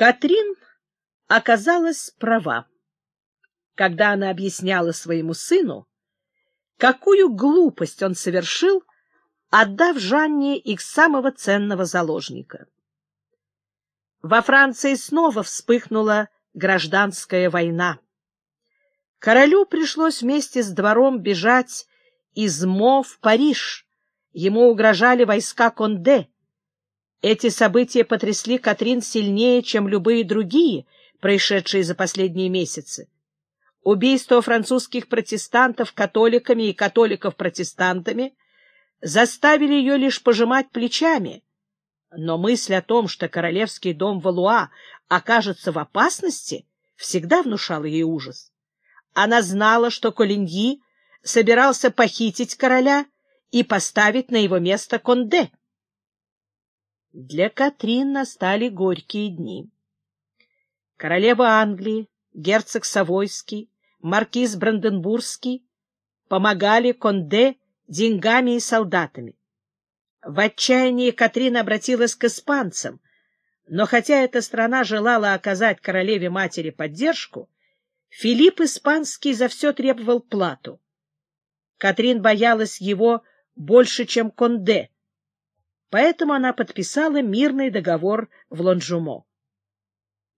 Катрин оказалась права, когда она объясняла своему сыну, какую глупость он совершил, отдав Жанне их самого ценного заложника. Во Франции снова вспыхнула гражданская война. Королю пришлось вместе с двором бежать из Мо в Париж. Ему угрожали войска Конде. Эти события потрясли Катрин сильнее, чем любые другие, происшедшие за последние месяцы. Убийство французских протестантов католиками и католиков протестантами заставили ее лишь пожимать плечами, но мысль о том, что королевский дом Валуа окажется в опасности, всегда внушала ей ужас. Она знала, что Колиньи собирался похитить короля и поставить на его место Конде. Для Катрин настали горькие дни. Королева Англии, герцог Савойский, маркиз Бранденбургский помогали Конде деньгами и солдатами. В отчаянии Катрин обратилась к испанцам, но хотя эта страна желала оказать королеве-матери поддержку, Филипп Испанский за все требовал плату. Катрин боялась его больше, чем Конде, поэтому она подписала мирный договор в Лонжумо.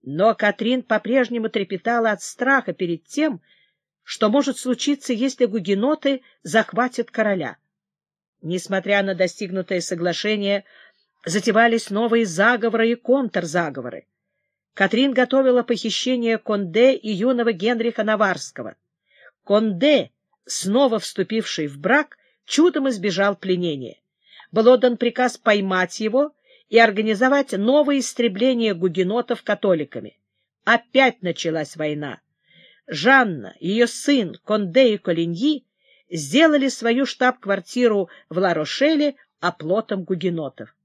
Но Катрин по-прежнему трепетала от страха перед тем, что может случиться, если гугеноты захватят короля. Несмотря на достигнутое соглашение, затевались новые заговоры и контрзаговоры. Катрин готовила похищение Конде и юного Генриха Наварского. Конде, снова вступивший в брак, чудом избежал пленения. Был отдан приказ поймать его и организовать новое истребление гугенотов католиками. Опять началась война. Жанна, ее сын, Конде и Колиньи сделали свою штаб-квартиру в Ларошеле оплотом гугенотов.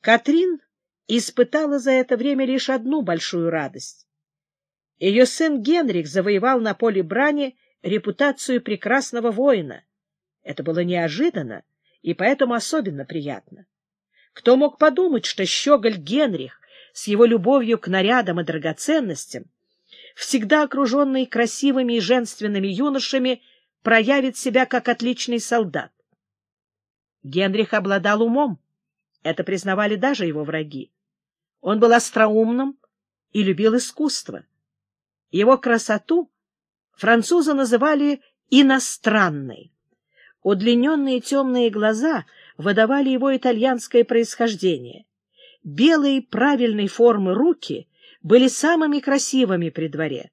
Катрин испытала за это время лишь одну большую радость. Ее сын Генрих завоевал на поле брани репутацию прекрасного воина. Это было неожиданно и поэтому особенно приятно. Кто мог подумать, что щеголь Генрих с его любовью к нарядам и драгоценностям, всегда окруженный красивыми и женственными юношами, проявит себя как отличный солдат. Генрих обладал умом, это признавали даже его враги. Он был остроумным и любил искусство. Его красоту французы называли иностранной. Удлиненные темные глаза выдавали его итальянское происхождение. Белые правильной формы руки были самыми красивыми при дворе.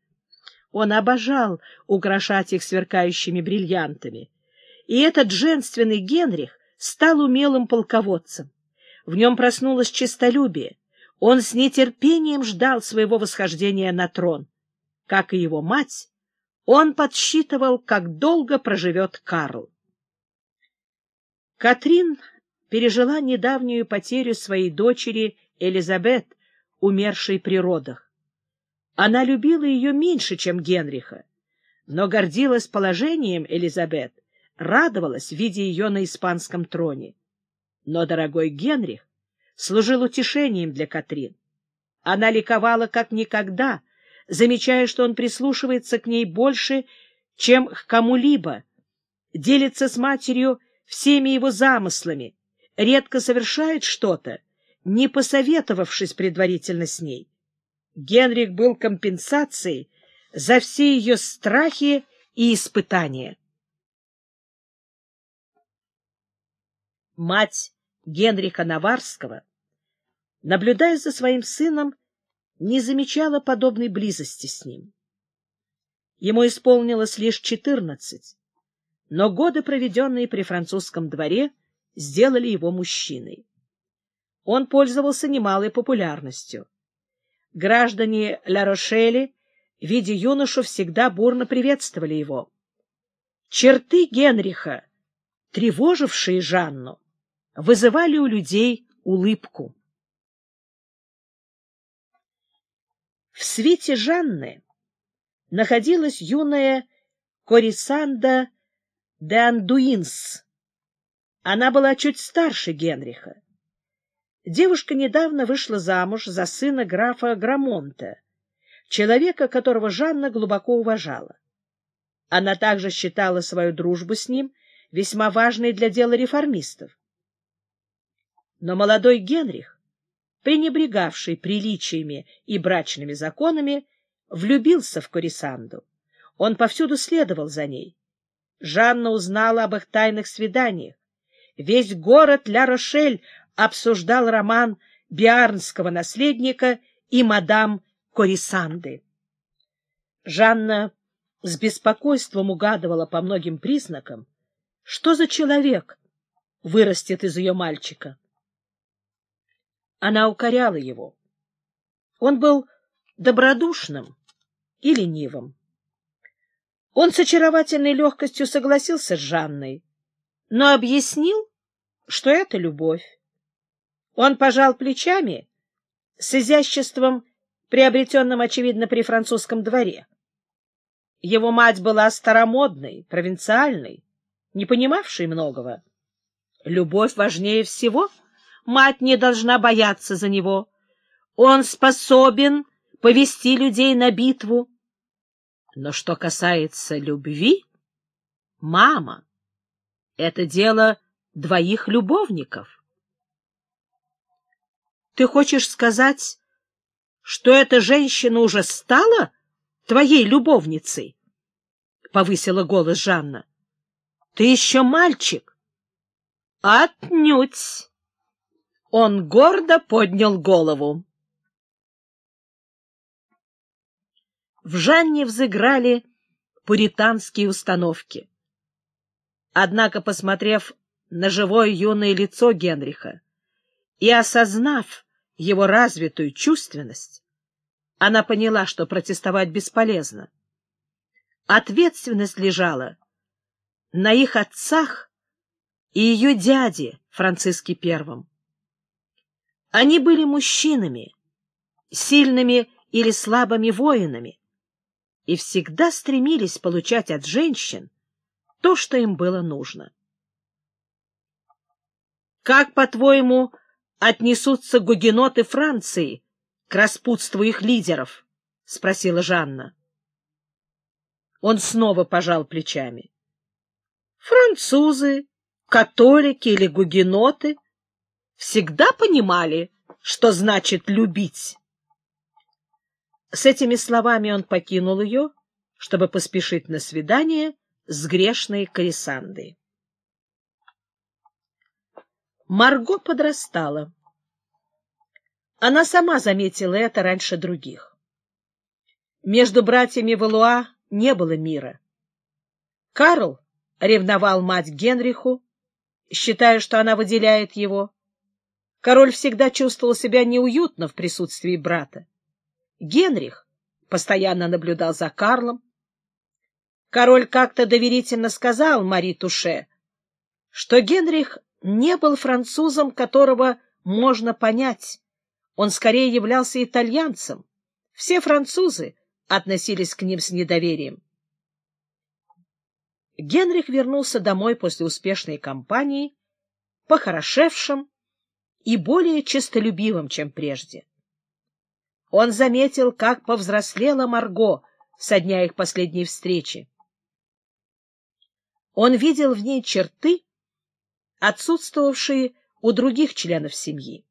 Он обожал украшать их сверкающими бриллиантами. И этот женственный Генрих стал умелым полководцем. В нем проснулось честолюбие. Он с нетерпением ждал своего восхождения на трон. Как и его мать, он подсчитывал, как долго проживет Карл. Катрин пережила недавнюю потерю своей дочери Элизабет, умершей при родах. Она любила ее меньше, чем Генриха, но гордилась положением Элизабет, радовалась, видя ее на испанском троне. Но дорогой Генрих служил утешением для Катрин. Она ликовала как никогда, замечая, что он прислушивается к ней больше, чем к кому-либо, делится с матерью всеми его замыслами, редко совершает что-то, не посоветовавшись предварительно с ней. Генрих был компенсацией за все ее страхи и испытания. Мать Генриха Наварского, наблюдая за своим сыном, не замечала подобной близости с ним. Ему исполнилось лишь четырнадцать, но годы, проведенные при французском дворе, сделали его мужчиной. Он пользовался немалой популярностью. Граждане Ла-Рошели, видя юношу, всегда бурно приветствовали его. Черты Генриха, тревожившие Жанну, вызывали у людей улыбку. В свите Жанны находилась юная Корисанда де Андуинс. Она была чуть старше Генриха. Девушка недавно вышла замуж за сына графа Грамонта, человека, которого Жанна глубоко уважала. Она также считала свою дружбу с ним весьма важной для дела реформистов. Но молодой Генрих, пренебрегавший приличиями и брачными законами, влюбился в Корисанду. Он повсюду следовал за ней. Жанна узнала об их тайных свиданиях. Весь город Ля-Рошель обсуждал роман биарнского наследника и мадам Корисанды. Жанна с беспокойством угадывала по многим признакам, что за человек вырастет из ее мальчика. Она укоряла его. Он был добродушным и ленивым. Он с очаровательной легкостью согласился с Жанной, но объяснил, что это любовь. Он пожал плечами с изяществом, приобретенным, очевидно, при французском дворе. Его мать была старомодной, провинциальной, не понимавшей многого. Любовь важнее всего. Мать не должна бояться за него. Он способен повести людей на битву. Но что касается любви, мама, это дело двоих любовников. Ты хочешь сказать, что эта женщина уже стала твоей любовницей? — повысила голос Жанна. — Ты еще мальчик. — Отнюдь. Он гордо поднял голову. В Жанне взыграли пуританские установки. Однако, посмотрев на живое юное лицо Генриха и осознав его развитую чувственность, она поняла, что протестовать бесполезно. Ответственность лежала на их отцах и ее дяде Франциске Первом. Они были мужчинами, сильными или слабыми воинами, и всегда стремились получать от женщин то, что им было нужно. Как, по-твоему, отнесутся гугеноты Франции к распутству их лидеров? — спросила Жанна. Он снова пожал плечами. Французы, католики или гугеноты всегда понимали, что значит любить. С этими словами он покинул ее, чтобы поспешить на свидание с грешной Корисандой. Марго подрастала. Она сама заметила это раньше других. Между братьями Валуа не было мира. Карл ревновал мать Генриху, считая, что она выделяет его. Король всегда чувствовал себя неуютно в присутствии брата. Генрих постоянно наблюдал за Карлом. Король как-то доверительно сказал Мари Туше, что Генрих не был французом, которого можно понять. Он скорее являлся итальянцем. Все французы относились к ним с недоверием. Генрих вернулся домой после успешной кампании, похорошевшим и более честолюбивым, чем прежде. Он заметил, как повзрослела Марго со дня их последней встречи. Он видел в ней черты, отсутствовавшие у других членов семьи.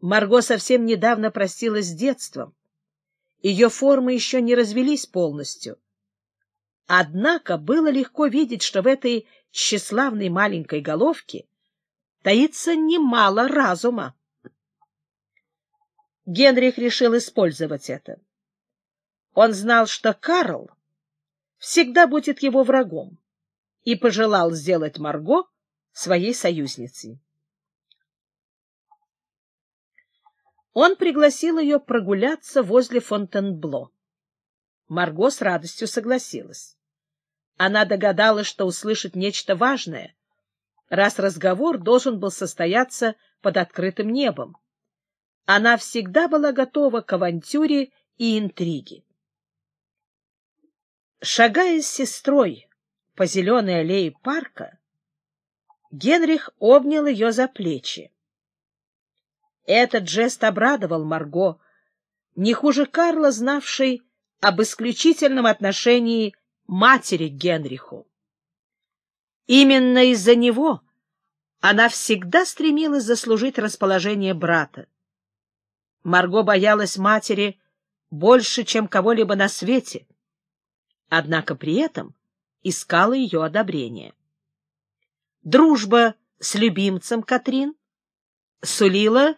Марго совсем недавно простилась с детством. Ее формы еще не развелись полностью. Однако было легко видеть, что в этой тщеславной маленькой головке таится немало разума. Генрих решил использовать это. Он знал, что Карл всегда будет его врагом, и пожелал сделать Марго своей союзницей. Он пригласил ее прогуляться возле Фонтенбло. Марго с радостью согласилась. Она догадалась, что услышит нечто важное, раз разговор должен был состояться под открытым небом. Она всегда была готова к авантюре и интриге. Шагая с сестрой по зеленой аллее парка, Генрих обнял ее за плечи. Этот жест обрадовал Марго, не хуже Карла, знавшей об исключительном отношении матери к Генриху. Именно из-за него она всегда стремилась заслужить расположение брата. Марго боялась матери больше, чем кого-либо на свете, однако при этом искала ее одобрения. Дружба с любимцем Катрин сулила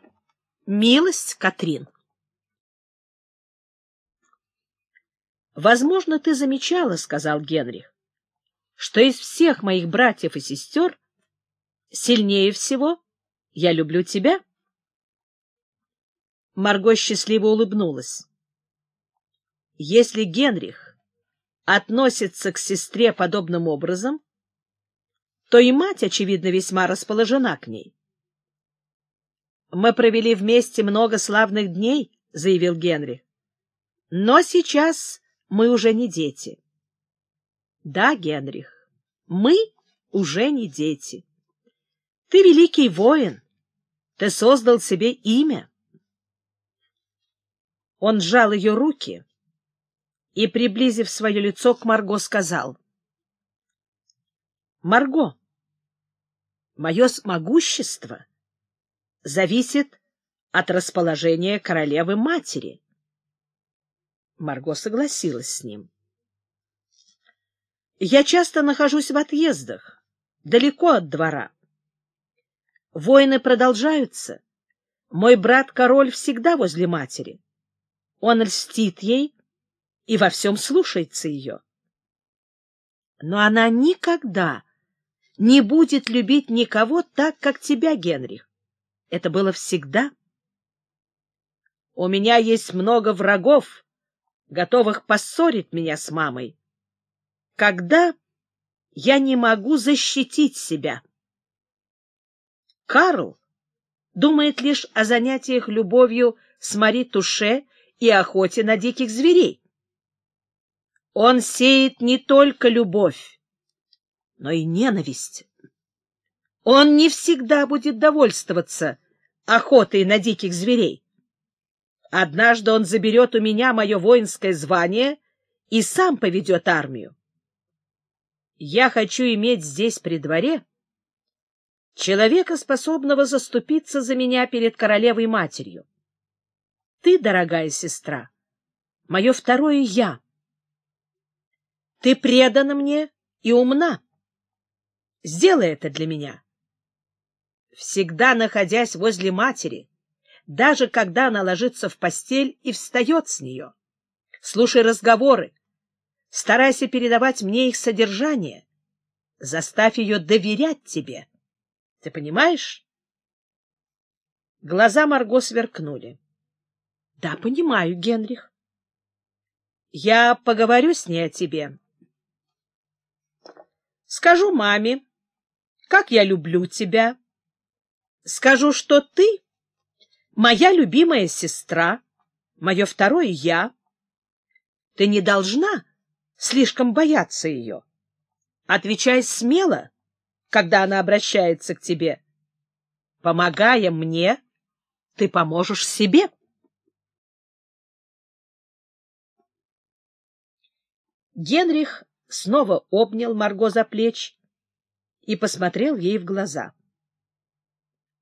милость Катрин. «Возможно, ты замечала, — сказал Генрих, — что из всех моих братьев и сестер сильнее всего я люблю тебя». Марго счастливо улыбнулась. «Если Генрих относится к сестре подобным образом, то и мать, очевидно, весьма расположена к ней. «Мы провели вместе много славных дней», — заявил Генри. «Но сейчас мы уже не дети». «Да, Генрих, мы уже не дети. Ты великий воин, ты создал себе имя». Он сжал ее руки и, приблизив свое лицо к Марго, сказал. «Марго, мое могущество зависит от расположения королевы-матери». Марго согласилась с ним. «Я часто нахожусь в отъездах, далеко от двора. Войны продолжаются. Мой брат-король всегда возле матери. Он льстит ей и во всем слушается ее. Но она никогда не будет любить никого так, как тебя, Генрих. Это было всегда. У меня есть много врагов, готовых поссорить меня с мамой. Когда я не могу защитить себя? Карл думает лишь о занятиях любовью с Мари Туше и охоте на диких зверей. Он сеет не только любовь, но и ненависть. Он не всегда будет довольствоваться охотой на диких зверей. Однажды он заберет у меня мое воинское звание и сам поведет армию. Я хочу иметь здесь при дворе человека, способного заступиться за меня перед королевой-матерью. Ты, дорогая сестра, мое второе «я». Ты предана мне и умна. Сделай это для меня. Всегда находясь возле матери, даже когда она ложится в постель и встает с нее. Слушай разговоры, старайся передавать мне их содержание, заставь ее доверять тебе. Ты понимаешь? Глаза Марго сверкнули. — Да, понимаю, Генрих. — Я поговорю с ней о тебе. Скажу маме, как я люблю тебя. Скажу, что ты моя любимая сестра, мое второе «я». Ты не должна слишком бояться ее. Отвечай смело, когда она обращается к тебе. Помогая мне, ты поможешь себе. Генрих снова обнял Марго за плечи и посмотрел ей в глаза.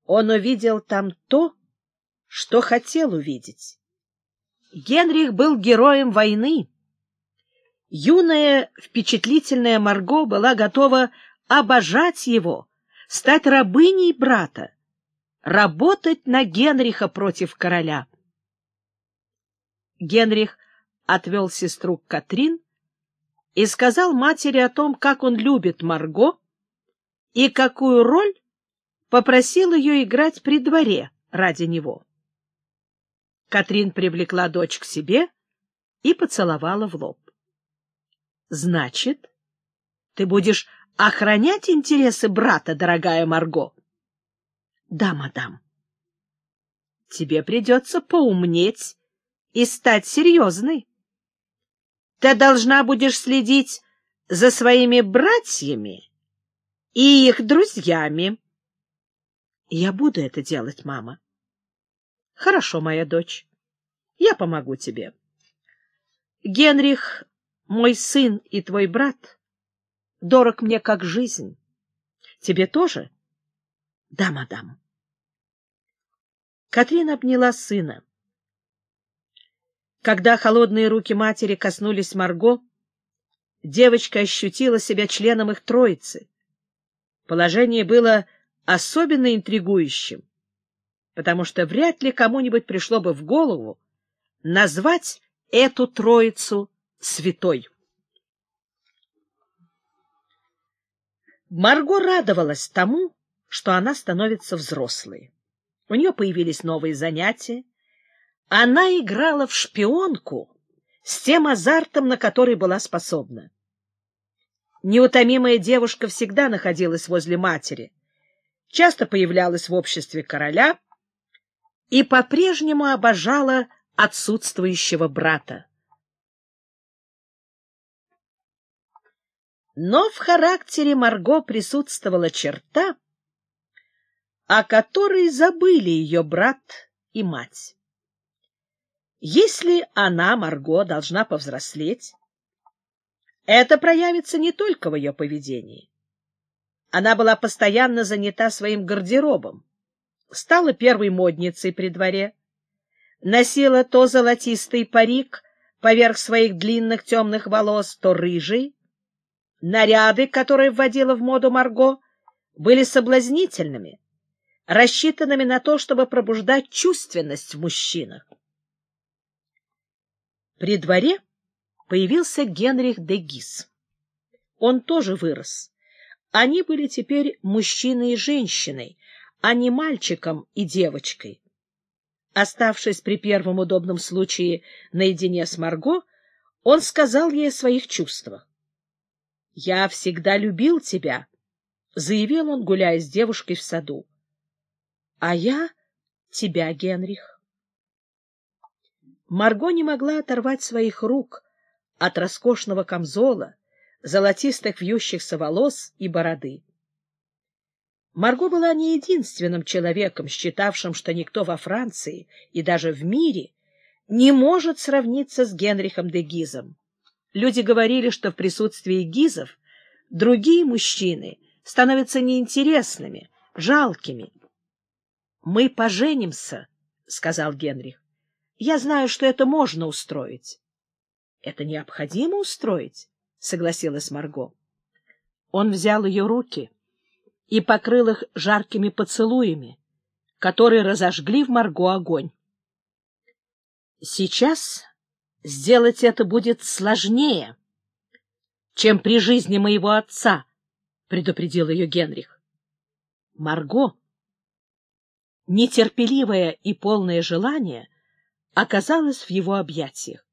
Он увидел там то, что хотел увидеть. Генрих был героем войны. Юная, впечатлительная Марго была готова обожать его, стать рабыней брата, работать на Генриха против короля. Генрих отвел сестру Катрин и сказал матери о том, как он любит Марго и какую роль попросил ее играть при дворе ради него. Катрин привлекла дочь к себе и поцеловала в лоб. — Значит, ты будешь охранять интересы брата, дорогая Марго? — Да, мадам. — Тебе придется поумнеть и стать серьезной ты должна будешь следить за своими братьями и их друзьями. Я буду это делать, мама. — Хорошо, моя дочь. Я помогу тебе. Генрих, мой сын и твой брат, дорог мне как жизнь. Тебе тоже? — Да, мадам. Катрин обняла сына. Когда холодные руки матери коснулись Марго, девочка ощутила себя членом их троицы. Положение было особенно интригующим, потому что вряд ли кому-нибудь пришло бы в голову назвать эту троицу святой. Марго радовалась тому, что она становится взрослой. У нее появились новые занятия. Она играла в шпионку с тем азартом, на который была способна. Неутомимая девушка всегда находилась возле матери, часто появлялась в обществе короля и по-прежнему обожала отсутствующего брата. Но в характере Марго присутствовала черта, о которой забыли ее брат и мать. Если она, Марго, должна повзрослеть, это проявится не только в ее поведении. Она была постоянно занята своим гардеробом, стала первой модницей при дворе, носила то золотистый парик поверх своих длинных темных волос, то рыжий, Наряды, которые вводила в моду Марго, были соблазнительными, рассчитанными на то, чтобы пробуждать чувственность в мужчинах. При дворе появился Генрих де Гис. Он тоже вырос. Они были теперь мужчиной и женщиной, а не мальчиком и девочкой. Оставшись при первом удобном случае наедине с Марго, он сказал ей о своих чувствах. — Я всегда любил тебя, — заявил он, гуляя с девушкой в саду. — А я тебя, Генрих. Марго не могла оторвать своих рук от роскошного камзола, золотистых вьющихся волос и бороды. Марго была не единственным человеком, считавшим, что никто во Франции и даже в мире не может сравниться с Генрихом де Гизом. Люди говорили, что в присутствии гизов другие мужчины становятся неинтересными, жалкими. — Мы поженимся, — сказал Генрих. — Я знаю, что это можно устроить. — Это необходимо устроить, — согласилась Марго. Он взял ее руки и покрыл их жаркими поцелуями, которые разожгли в Марго огонь. Сейчас сделать это будет сложнее, чем при жизни моего отца, — предупредил ее Генрих. Марго, нетерпеливое и полное желание, оказалась в его объятиях.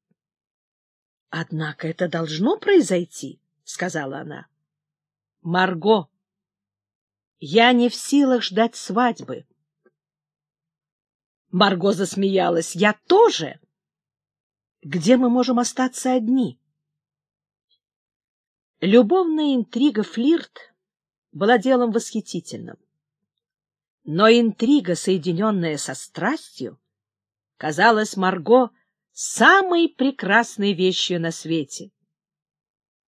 — Однако это должно произойти, — сказала она. — Марго, я не в силах ждать свадьбы. Марго засмеялась. — Я тоже. — где мы можем остаться одни? Любовная интрига флирт была делом восхитительным. Но интрига, соединенная со страстью, казалась Марго самой прекрасной вещью на свете.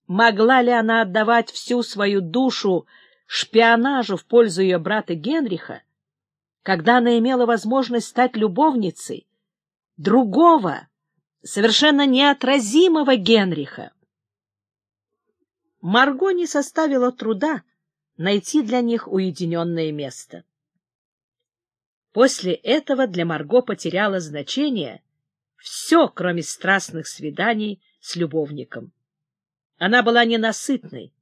Могла ли она отдавать всю свою душу шпионажу в пользу ее брата Генриха, когда она имела возможность стать любовницей другого, совершенно неотразимого Генриха. Марго не составила труда найти для них уединенное место. После этого для Марго потеряло значение все, кроме страстных свиданий с любовником. Она была ненасытной.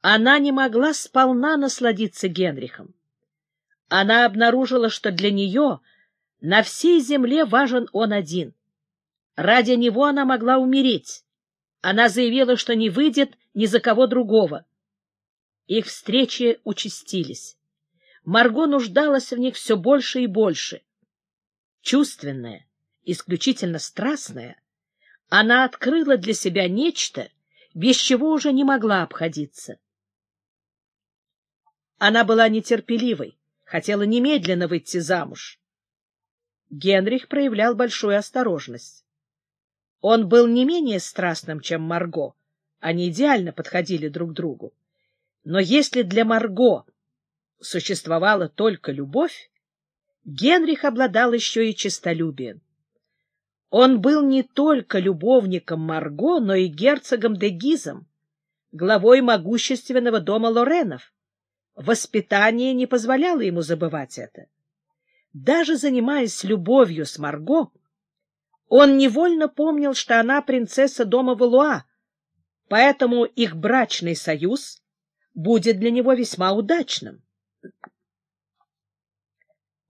Она не могла сполна насладиться Генрихом. Она обнаружила, что для нее на всей земле важен он один. Ради него она могла умереть. Она заявила, что не выйдет ни за кого другого. Их встречи участились. Марго нуждалась в них все больше и больше. Чувственная, исключительно страстная, она открыла для себя нечто, без чего уже не могла обходиться. Она была нетерпеливой, хотела немедленно выйти замуж. Генрих проявлял большую осторожность. Он был не менее страстным, чем Марго. Они идеально подходили друг другу. Но если для Марго существовала только любовь, Генрих обладал еще и честолюбием. Он был не только любовником Марго, но и герцогом де Гизом, главой могущественного дома Лоренов. Воспитание не позволяло ему забывать это. Даже занимаясь любовью с Марго, он невольно помнил, что она принцесса дома Валуа, поэтому их брачный союз будет для него весьма удачным.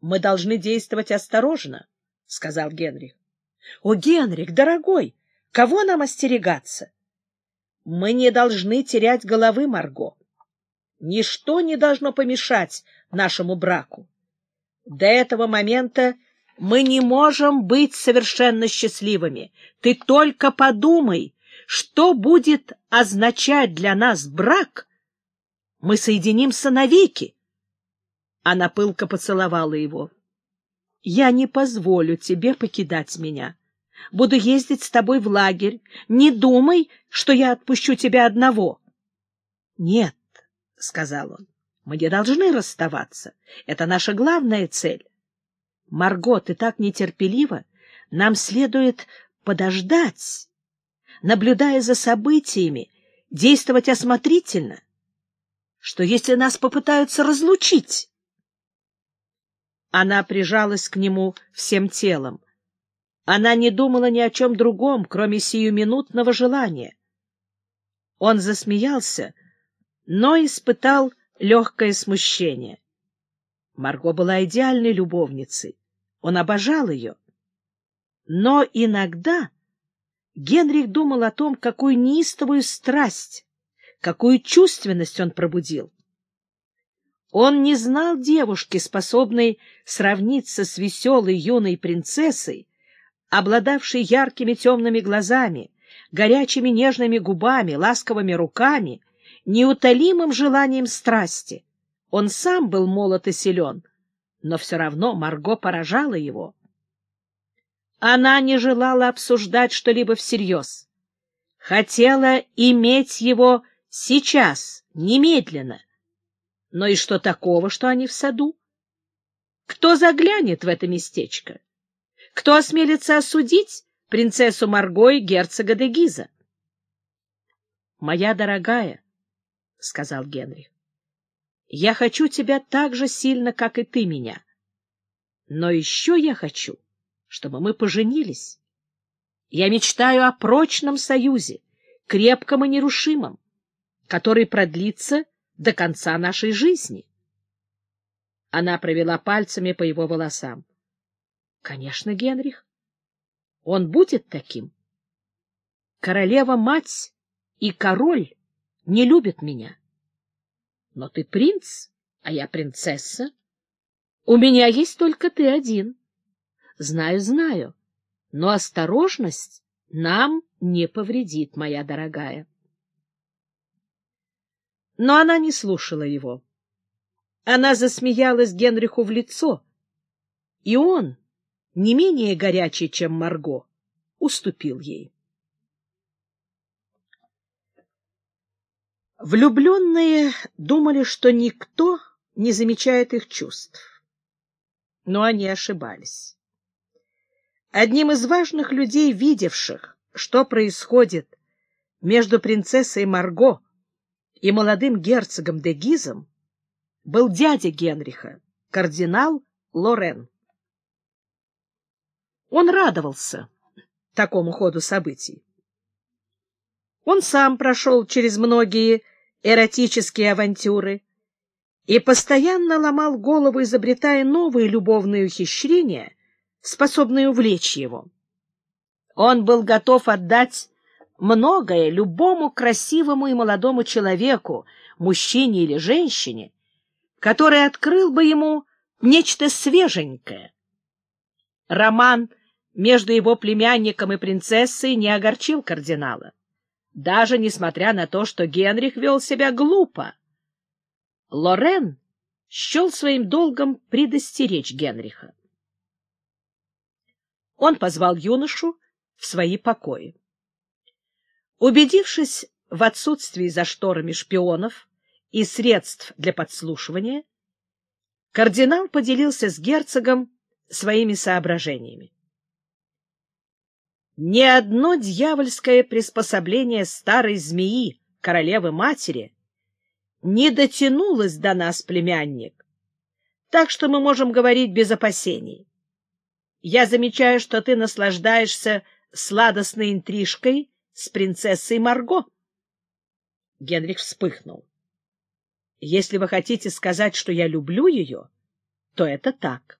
«Мы должны действовать осторожно», — сказал Генрих. «О, Генрих, дорогой, кого нам остерегаться?» «Мы не должны терять головы, Марго. Ничто не должно помешать нашему браку. До этого момента мы не можем быть совершенно счастливыми. Ты только подумай, что будет означать для нас брак. Мы соединимся навеки. Она пылко поцеловала его. — Я не позволю тебе покидать меня. Буду ездить с тобой в лагерь. Не думай, что я отпущу тебя одного. — Нет, — сказал он, — мы не должны расставаться. Это наша главная цель. Марго, ты так нетерпелива. Нам следует подождать, наблюдая за событиями, действовать осмотрительно. Что если нас попытаются разлучить? Она прижалась к нему всем телом. Она не думала ни о чем другом, кроме сиюминутного желания. Он засмеялся, но испытал легкое смущение. Марго была идеальной любовницей. Он обожал ее. Но иногда Генрих думал о том, какую неистовую страсть, какую чувственность он пробудил. Он не знал девушки, способной сравниться с веселой юной принцессой, обладавшей яркими темными глазами, горячими нежными губами, ласковыми руками, неутолимым желанием страсти. Он сам был молод и силен, но все равно Марго поражала его. Она не желала обсуждать что-либо всерьез. Хотела иметь его сейчас, немедленно, но и что такого, что они в саду? Кто заглянет в это местечко? Кто осмелится осудить принцессу Марго и герцога де Гиза? — Моя дорогая, — сказал Генрих, — я хочу тебя так же сильно, как и ты меня. Но еще я хочу, чтобы мы поженились. Я мечтаю о прочном союзе, крепком и нерушимом, который продлится до конца нашей жизни. Она провела пальцами по его волосам. — Конечно, Генрих. Он будет таким. Королева-мать и король не любят меня. Но ты принц, а я принцесса. У меня есть только ты один. Знаю, знаю, но осторожность нам не повредит, моя дорогая. Но она не слушала его. Она засмеялась Генриху в лицо, и он, не менее горячий, чем Марго, уступил ей. Влюбленные думали, что никто не замечает их чувств. Но они ошибались. Одним из важных людей, видевших, что происходит между принцессой Марго и молодым герцогом де Гизом был дядя Генриха, кардинал Лорен. Он радовался такому ходу событий. Он сам прошел через многие эротические авантюры и постоянно ломал голову, изобретая новые любовные ухищрения, способные увлечь его. Он был готов отдать многое любому красивому и молодому человеку, мужчине или женщине, который открыл бы ему нечто свеженькое. Роман между его племянником и принцессой не огорчил кардинала, даже несмотря на то, что Генрих вел себя глупо. Лорен счел своим долгом предостеречь Генриха. Он позвал юношу в свои покои. Убедившись в отсутствии за шторами шпионов и средств для подслушивания, кардинал поделился с герцогом своими соображениями. Ни одно дьявольское приспособление старой змеи, королевы-матери, не дотянулось до нас, племянник, так что мы можем говорить без опасений. Я замечаю, что ты наслаждаешься сладостной интрижкой с принцессой Марго. Генрих вспыхнул. Если вы хотите сказать, что я люблю ее, то это так.